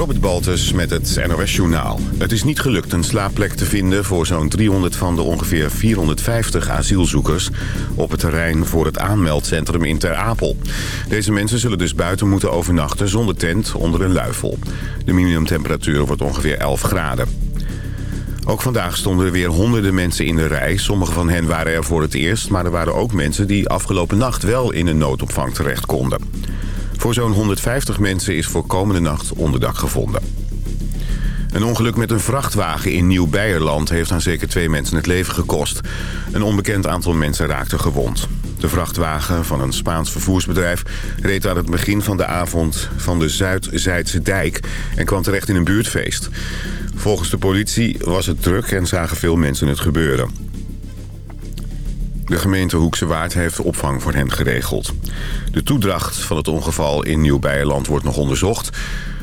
Robert Baltus met het NOS Journaal. Het is niet gelukt een slaapplek te vinden voor zo'n 300 van de ongeveer 450 asielzoekers... op het terrein voor het aanmeldcentrum in Ter Apel. Deze mensen zullen dus buiten moeten overnachten zonder tent onder een luifel. De minimumtemperatuur wordt ongeveer 11 graden. Ook vandaag stonden er weer honderden mensen in de rij. Sommige van hen waren er voor het eerst, maar er waren ook mensen... die afgelopen nacht wel in een noodopvang terecht konden. Voor zo'n 150 mensen is voor komende nacht onderdak gevonden. Een ongeluk met een vrachtwagen in Nieuw-Beierland heeft aan zeker twee mensen het leven gekost. Een onbekend aantal mensen raakte gewond. De vrachtwagen van een Spaans vervoersbedrijf reed aan het begin van de avond van de Zuid-Zijdse dijk en kwam terecht in een buurtfeest. Volgens de politie was het druk en zagen veel mensen het gebeuren. De gemeente Hoekse Waard heeft opvang voor hen geregeld. De toedracht van het ongeval in Nieuw-Beierland wordt nog onderzocht.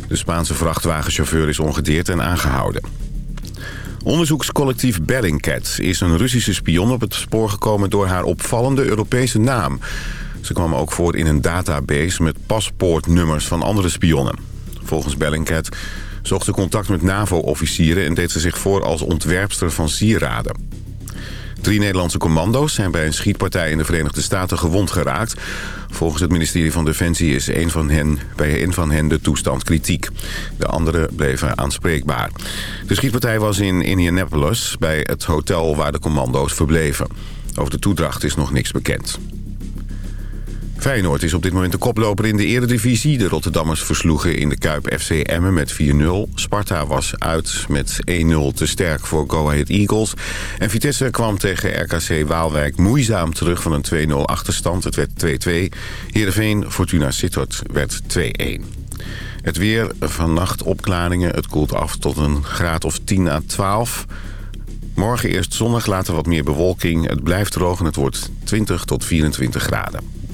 De Spaanse vrachtwagenchauffeur is ongedeerd en aangehouden. Onderzoekscollectief Bellingcat is een Russische spion op het spoor gekomen door haar opvallende Europese naam. Ze kwam ook voor in een database met paspoortnummers van andere spionnen. Volgens Bellingcat zocht ze contact met NAVO-officieren en deed ze zich voor als ontwerpster van sieraden. Drie Nederlandse commando's zijn bij een schietpartij in de Verenigde Staten gewond geraakt. Volgens het ministerie van Defensie is een van hen, bij een van hen de toestand kritiek. De anderen bleven aanspreekbaar. De schietpartij was in Indianapolis bij het hotel waar de commando's verbleven. Over de toedracht is nog niks bekend. Feyenoord is op dit moment de koploper in de eredivisie. De Rotterdammers versloegen in de Kuip FC Emmen met 4-0. Sparta was uit met 1-0 te sterk voor Go Ahead Eagles. En Vitesse kwam tegen RKC Waalwijk moeizaam terug van een 2-0 achterstand. Het werd 2-2. Heerenveen Fortuna Sittard werd 2-1. Het weer, vannacht opklaringen. Het koelt af tot een graad of 10 à 12. Morgen eerst zonnig, later wat meer bewolking. Het blijft droog en het wordt 20 tot 24 graden.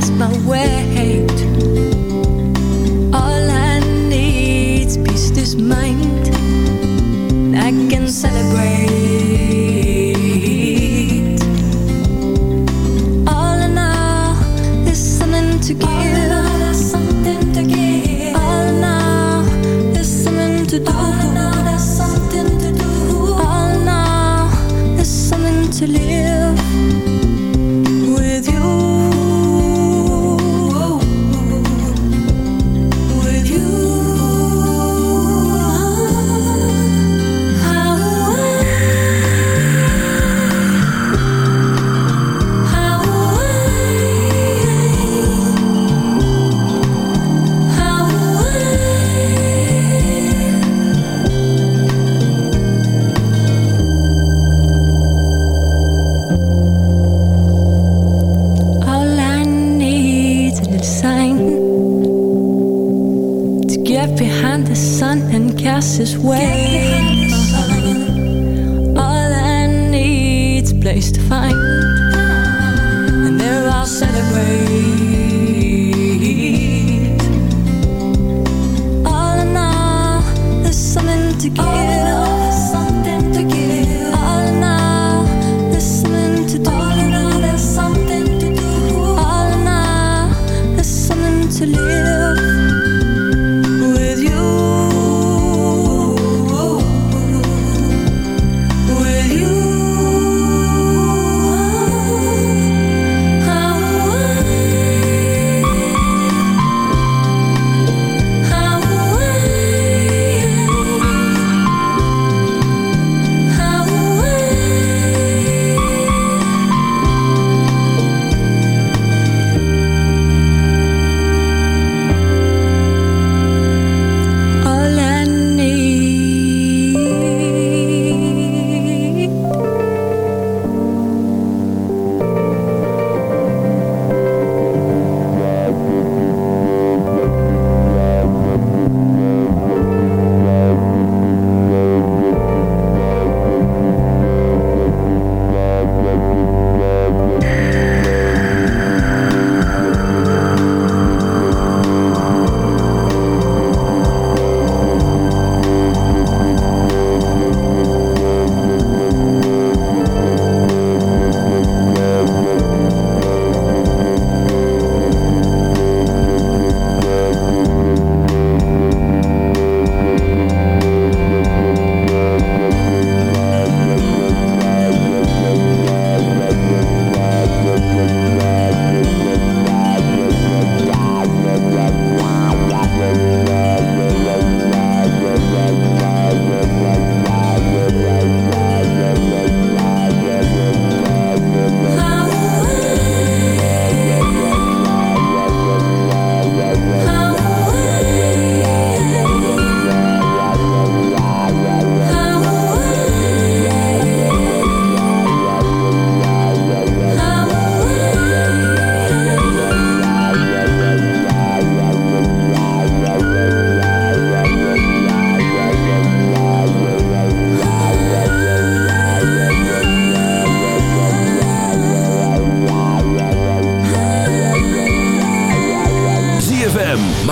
lost my way.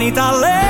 niet alleen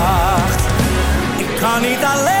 kan niet alleen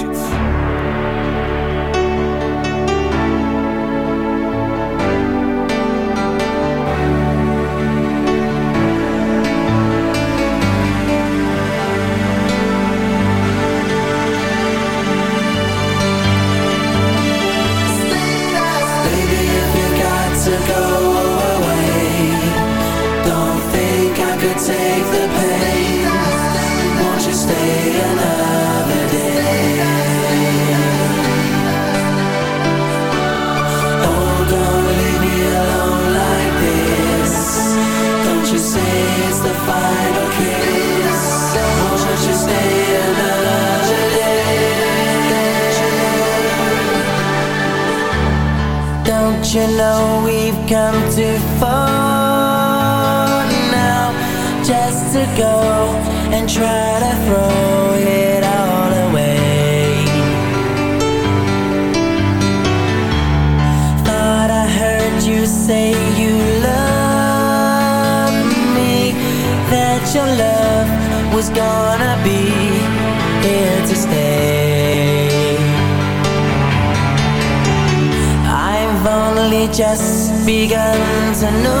begun to know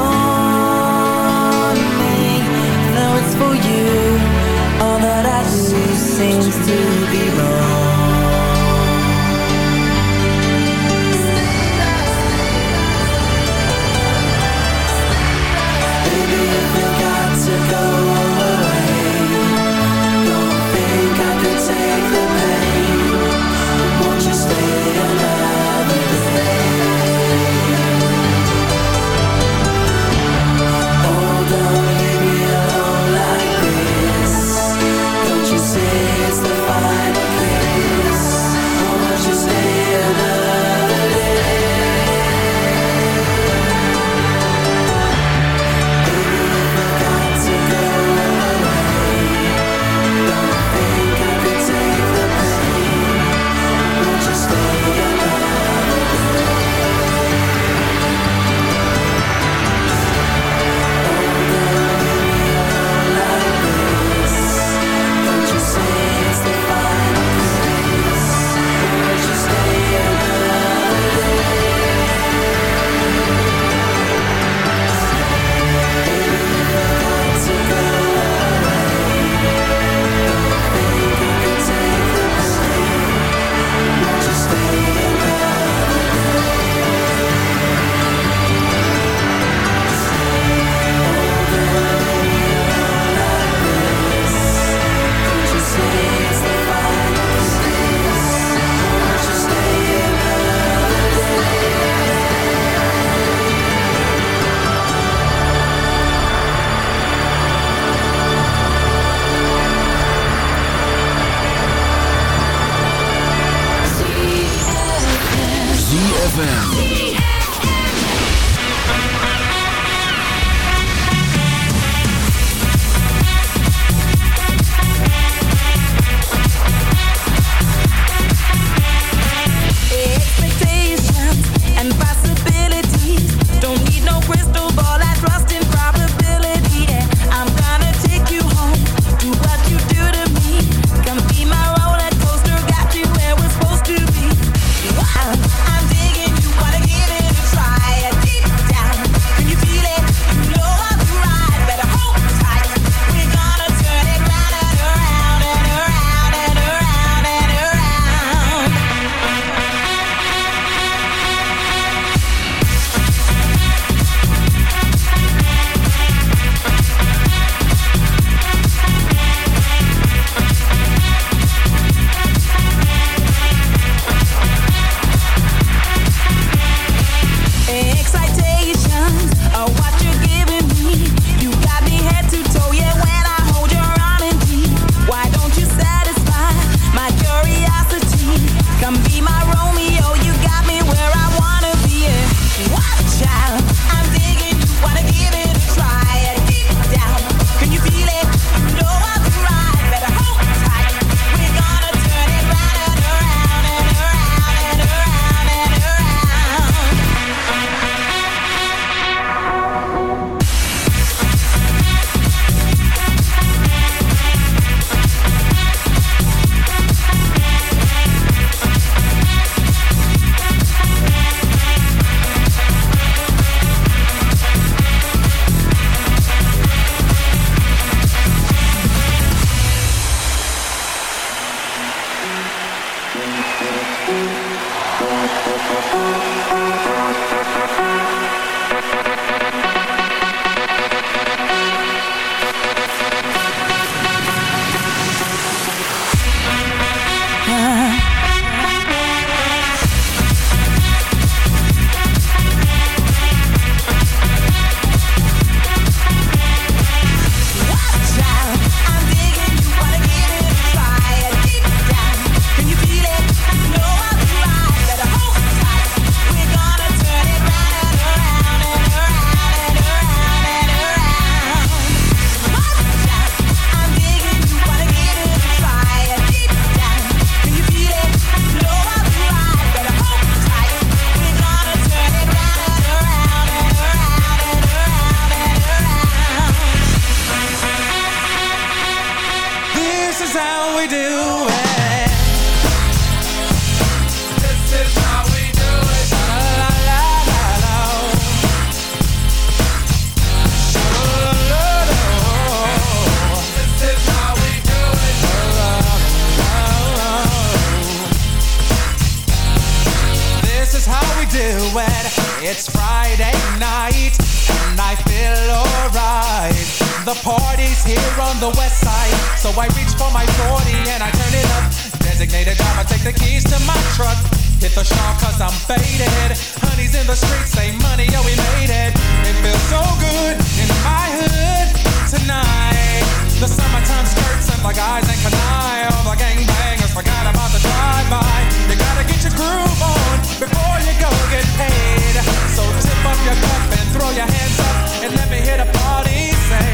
It's Friday night and I feel alright. The party's here on the west side, so I reach for my 40 and I turn it up. Designated driver, take the keys to my truck. Hit the shop cause I'm faded. Honey's in the streets, say money, yo, we made it. It feels so good in my hood tonight. The summertime skirts and the guys ain't canine. All the gang bang forgot about the drive-by. You gotta get your groove on before you go get paid. So tip up your cup and throw your hands up and let me hear the party say,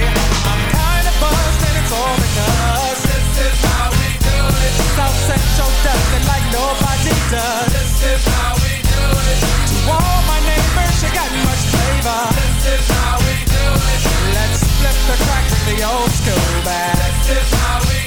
I'm kinda buzzed and it's all because this is how we do it. South Central does it like nobody does. This is how we do it. To all my neighbors, you got much flavor. This is how we do it. Let's flip the crack with the old school bag. This is how we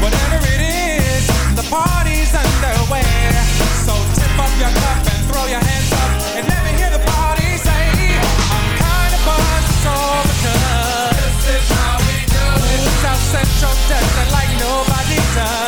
Whatever it is, the party's underway. So tip up your cup and throw your hands up and let me hear the party say, I'm kind of buzzed, because this is how we do it. South Central does like nobody does.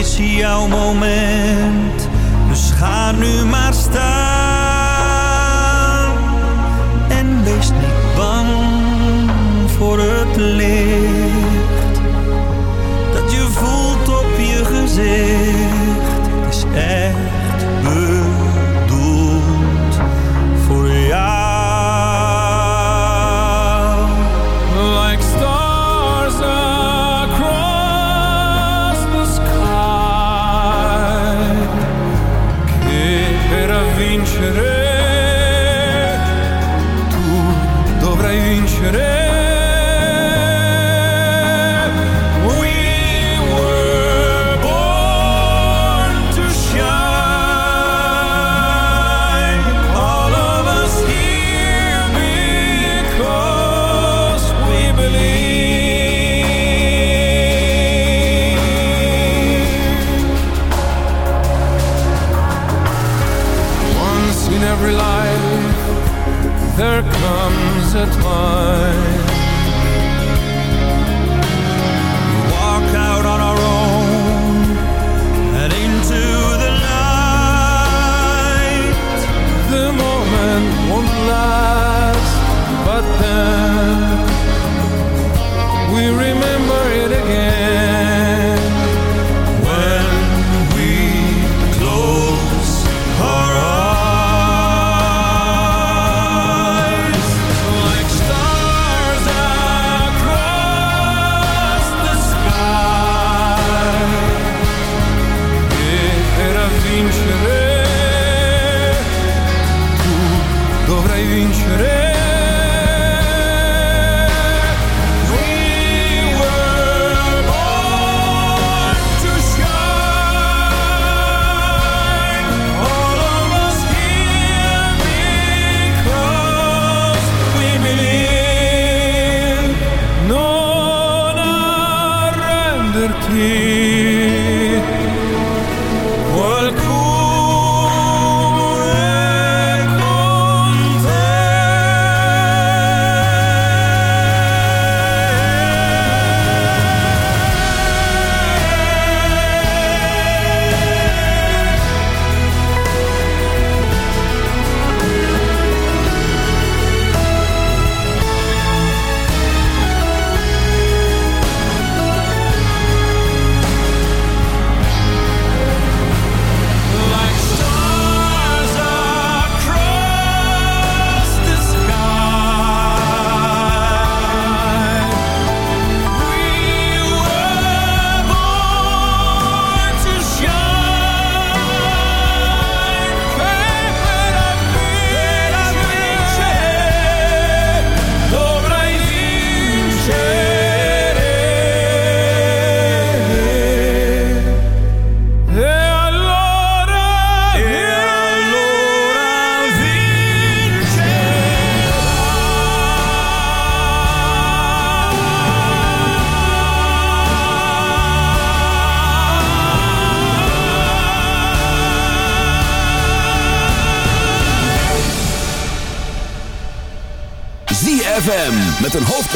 É o moment.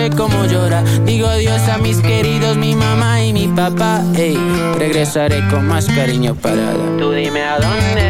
sé cómo llorar Digo adiós a mis queridos, mi mamá y mi papá. Ey, regresaré con más cariño para Tú dime a dónde